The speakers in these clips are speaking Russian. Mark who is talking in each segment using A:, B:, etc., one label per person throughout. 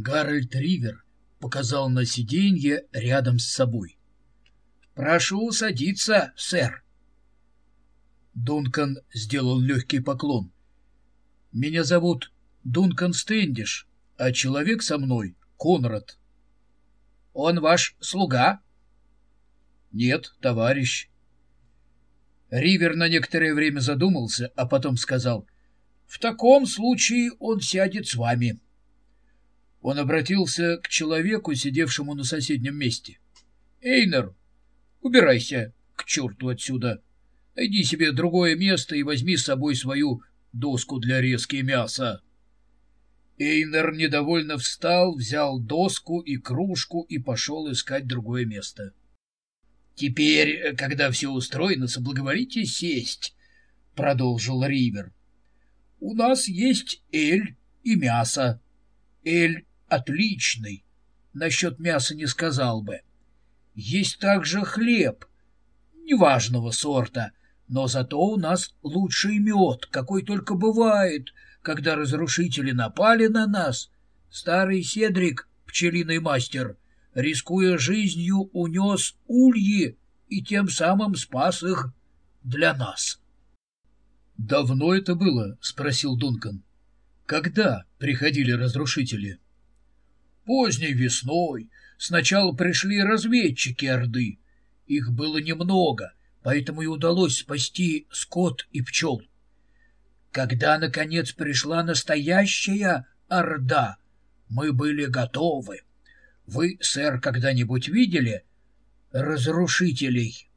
A: Гарольд Ривер показал на сиденье рядом с собой. «Прошу садиться, сэр». Дункан сделал легкий поклон. «Меня зовут Дункан Стэндиш, а человек со мной — Конрад». «Он ваш слуга?» «Нет, товарищ». Ривер на некоторое время задумался, а потом сказал, «В таком случае он сядет с вами». Он обратился к человеку, сидевшему на соседнем месте. «Эйнер, убирайся к черту отсюда. Найди себе другое место и возьми с собой свою доску для резки мяса». Эйнер недовольно встал, взял доску и кружку и пошел искать другое место. «Теперь, когда все устроено, соблаговорите сесть», — продолжил Ривер. «У нас есть эль и мясо. Эль отличный. Насчет мяса не сказал бы. Есть также хлеб, неважного сорта, но зато у нас лучший мед, какой только бывает, когда разрушители напали на нас. Старый Седрик, пчелиный мастер, рискуя жизнью, унес ульи и тем самым спас их для нас. — Давно это было? — спросил Дункан. — Когда приходили разрушители? — Поздней весной сначала пришли разведчики Орды. Их было немного, поэтому и удалось спасти скот и пчел. Когда, наконец, пришла настоящая Орда, мы были готовы. Вы, сэр, когда-нибудь видели разрушителей?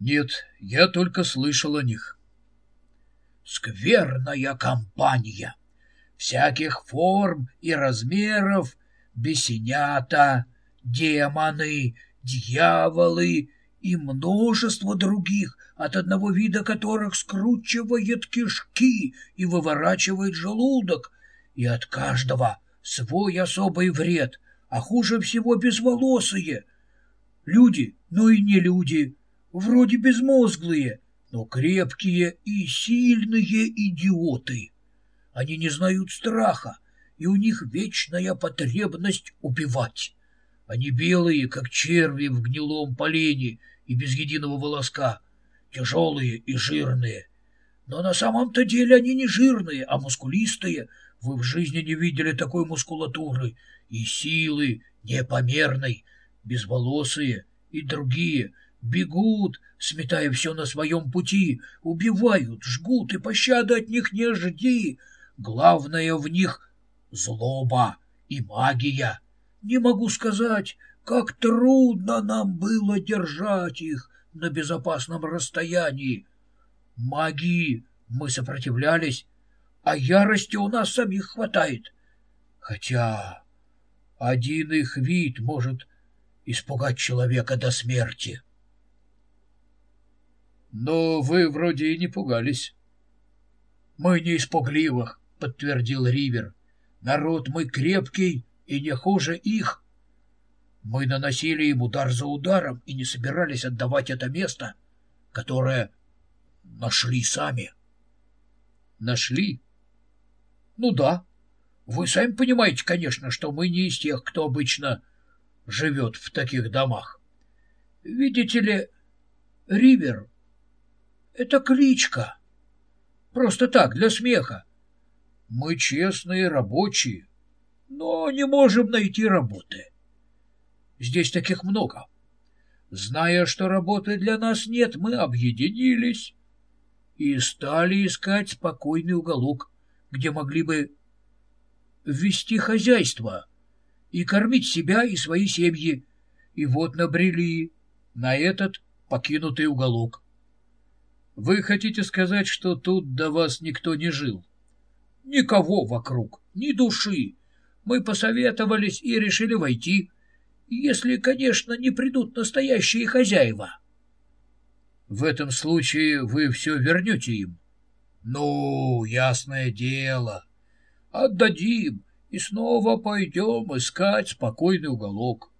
A: Нет, я только слышал о них. Скверная компания всяких форм и размеров, бесенята, демоны, дьяволы и множество других, от одного вида которых скручивает кишки и выворачивает желудок, и от каждого свой особый вред, а хуже всего безволосые. Люди, но и не люди, вроде безмозглые, но крепкие и сильные идиоты. Они не знают страха, и у них вечная потребность убивать. Они белые, как черви в гнилом полене и без единого волоска, тяжелые и жирные. Но на самом-то деле они не жирные, а мускулистые. Вы в жизни не видели такой мускулатуры и силы непомерной, безволосые и другие бегут, сметая все на своем пути, убивают, жгут, и пощады от них не жди, Главное в них злоба и магия. Не могу сказать, как трудно нам было держать их на безопасном расстоянии. Магии мы сопротивлялись, а ярости у нас самих хватает. Хотя один их вид может испугать человека до смерти. Но вы вроде и не пугались. Мы не испугливых. — подтвердил Ривер. «Народ мы крепкий и не хуже их. Мы наносили им удар за ударом и не собирались отдавать это место, которое нашли сами». «Нашли?» «Ну да. Вы сами понимаете, конечно, что мы не из тех, кто обычно живет в таких домах. Видите ли, Ривер — это кличка. Просто так, для смеха. Мы честные рабочие, но не можем найти работы. Здесь таких много. Зная, что работы для нас нет, мы объединились и стали искать спокойный уголок, где могли бы ввести хозяйство и кормить себя и свои семьи. И вот набрели на этот покинутый уголок. Вы хотите сказать, что тут до вас никто не жил? Никого вокруг, ни души. Мы посоветовались и решили войти, если, конечно, не придут настоящие хозяева. В этом случае вы все вернете им? Ну, ясное дело. Отдадим и снова пойдем искать спокойный уголок.